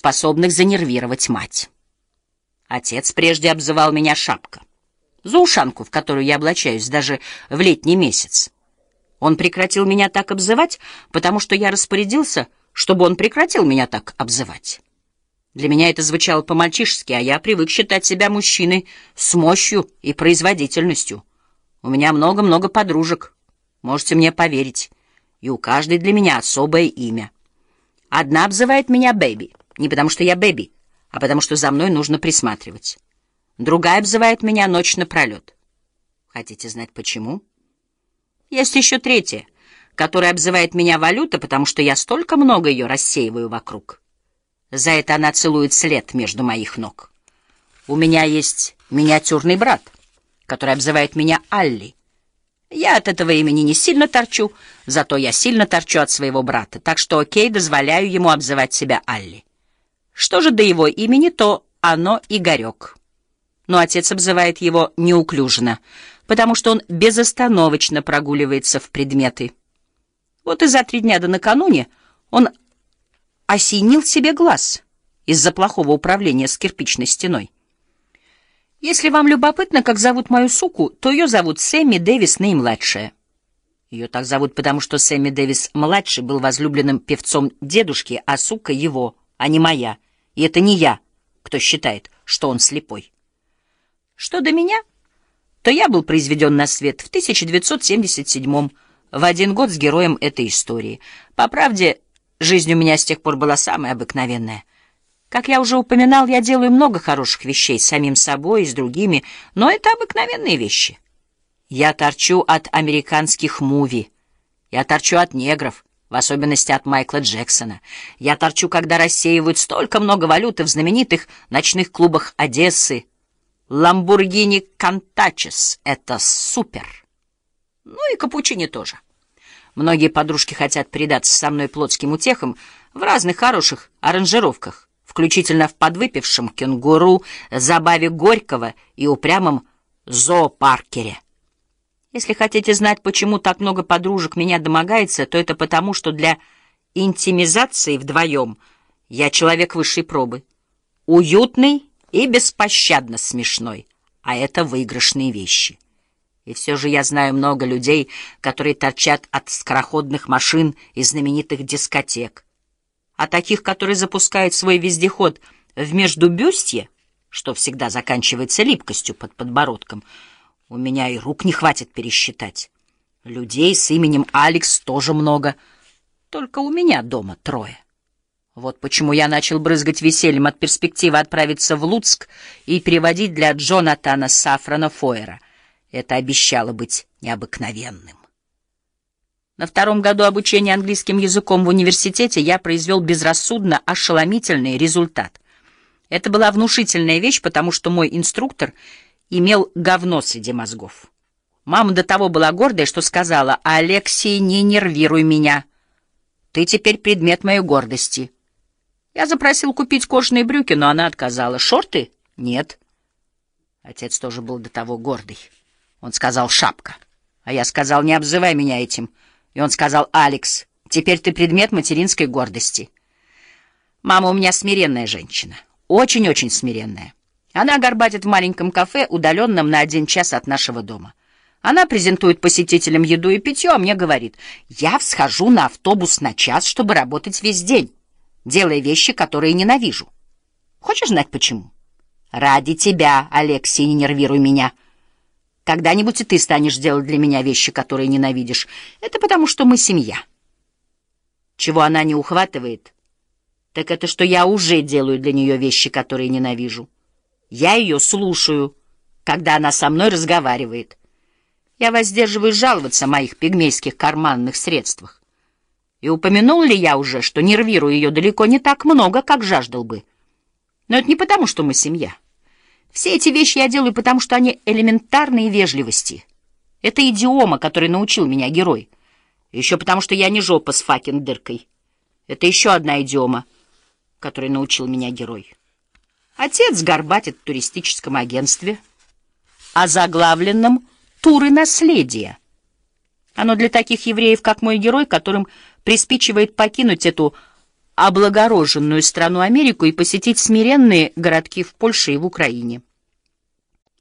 способных занервировать мать. Отец прежде обзывал меня шапка, за ушанку, в которую я облачаюсь даже в летний месяц. Он прекратил меня так обзывать, потому что я распорядился, чтобы он прекратил меня так обзывать. Для меня это звучало по-мальчишески, а я привык считать себя мужчиной с мощью и производительностью. У меня много-много подружек, можете мне поверить, и у каждой для меня особое имя. Одна обзывает меня Бэби, не потому что я Бэби, а потому что за мной нужно присматривать. Другая обзывает меня ночь напролет. Хотите знать почему? Есть еще третья, которая обзывает меня валюта, потому что я столько много ее рассеиваю вокруг. За это она целует след между моих ног. У меня есть миниатюрный брат, который обзывает меня Алли. Я от этого имени не сильно торчу, зато я сильно торчу от своего брата, так что окей, дозволяю ему обзывать себя Алли. Что же до его имени, то оно Игорек. Но отец обзывает его неуклюжно — потому что он безостановочно прогуливается в предметы. Вот и за три дня до накануне он осенил себе глаз из-за плохого управления с кирпичной стеной. Если вам любопытно, как зовут мою суку, то ее зовут Сэмми Дэвис наимладшая. Ее так зовут, потому что Сэмми Дэвис-младший был возлюбленным певцом дедушки, а сука его, а не моя. И это не я, кто считает, что он слепой. Что до меня то я был произведен на свет в 1977 в один год с героем этой истории. По правде, жизнь у меня с тех пор была самая обыкновенная. Как я уже упоминал, я делаю много хороших вещей с самим собой и с другими, но это обыкновенные вещи. Я торчу от американских муви, я торчу от негров, в особенности от Майкла Джексона. Я торчу, когда рассеивают столько много валюты в знаменитых ночных клубах Одессы, Ламбургини Кантачес — это супер. Ну и капучини тоже. Многие подружки хотят предаться со мной плотским утехам в разных хороших аранжировках, включительно в подвыпившем кенгуру, забаве Горького и упрямом зоопаркере. Если хотите знать, почему так много подружек меня домогается, то это потому, что для интимизации вдвоем я человек высшей пробы. Уютный и беспощадно смешной, а это выигрышные вещи. И все же я знаю много людей, которые торчат от скороходных машин и знаменитых дискотек, а таких, которые запускают свой вездеход в междубюстье, что всегда заканчивается липкостью под подбородком, у меня и рук не хватит пересчитать. Людей с именем Алекс тоже много, только у меня дома трое. Вот почему я начал брызгать весельем от перспективы отправиться в Луцк и переводить для Джонатана Сафрана Фойера. Это обещало быть необыкновенным. На втором году обучения английским языком в университете я произвел безрассудно ошеломительный результат. Это была внушительная вещь, потому что мой инструктор имел говно среди мозгов. Мама до того была гордая, что сказала, «Алексей, не нервируй меня. Ты теперь предмет моей гордости». Я запросил купить кожаные брюки, но она отказала. Шорты? Нет. Отец тоже был до того гордый. Он сказал «шапка». А я сказал «не обзывай меня этим». И он сказал «Алекс, теперь ты предмет материнской гордости». Мама у меня смиренная женщина. Очень-очень смиренная. Она горбатит в маленьком кафе, удаленном на один час от нашего дома. Она презентует посетителям еду и питье, а мне говорит, я всхожу на автобус на час, чтобы работать весь день делая вещи, которые ненавижу. Хочешь знать почему? Ради тебя, Алексей, не нервируй меня. Когда-нибудь и ты станешь делать для меня вещи, которые ненавидишь. Это потому, что мы семья. Чего она не ухватывает, так это что я уже делаю для нее вещи, которые ненавижу. Я ее слушаю, когда она со мной разговаривает. Я воздерживаюсь жаловаться о моих пигмейских карманных средствах. И упомянул ли я уже, что нервирую ее далеко не так много, как жаждал бы? Но это не потому, что мы семья. Все эти вещи я делаю, потому что они элементарные вежливости. Это идиома, который научил меня герой. Еще потому, что я не жопа с факин дыркой. Это еще одна идиома, которой научил меня герой. Отец горбатит в туристическом агентстве, озаглавленном «Туры наследия». Оно для таких евреев, как мой герой, которым приспичивает покинуть эту облагороженную страну Америку и посетить смиренные городки в Польше и в Украине.